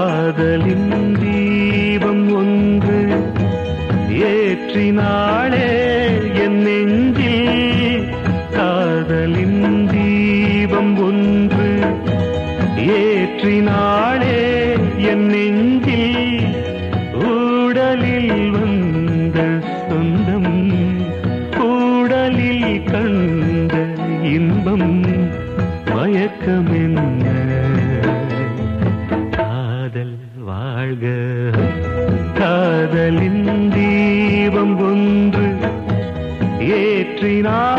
காதலின்றி மயக்கமென்ன காதல் வாழ்க. காதலின் தீபம் ஒன்று ஏற்றினார்.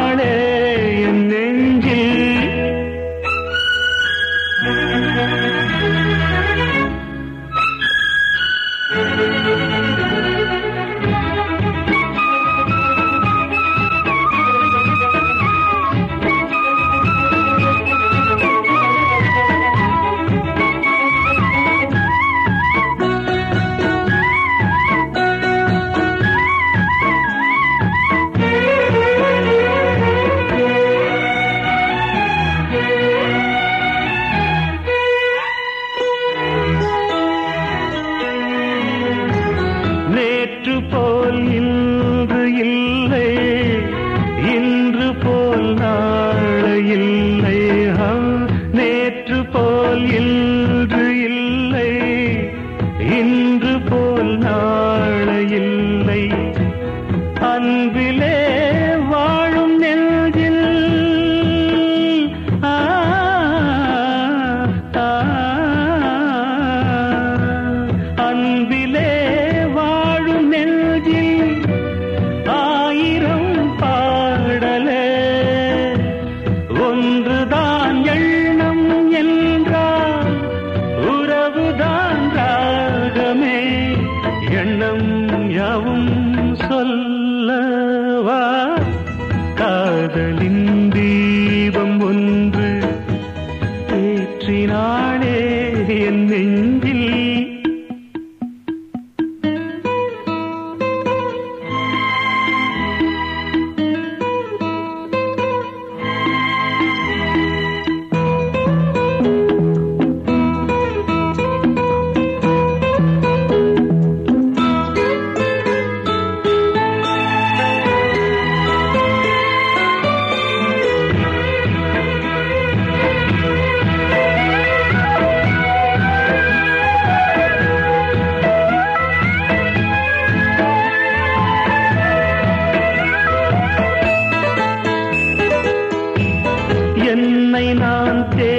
என்னை நான் தே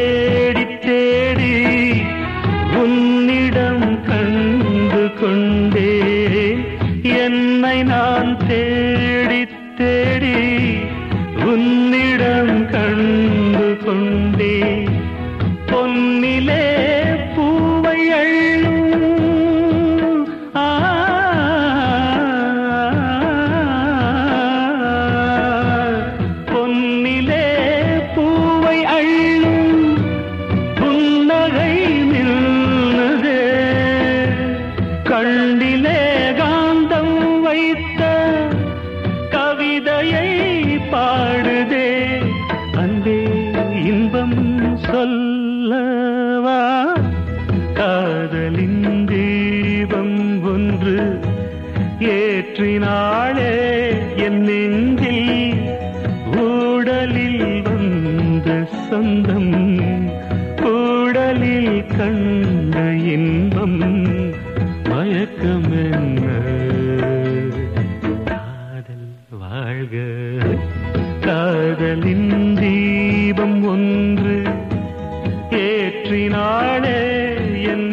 காதலின் தீபம் ஒன்று ஏற்றினாளே என் நெஞ்சில். ஊடலில் வந்த சொந்தம் கூடலில் கண்ட இன்பம். மயக்கம் என்ன காதல் வாழ்க. காதலின் தீபம் ஒன்று ஏற்றினாளே என்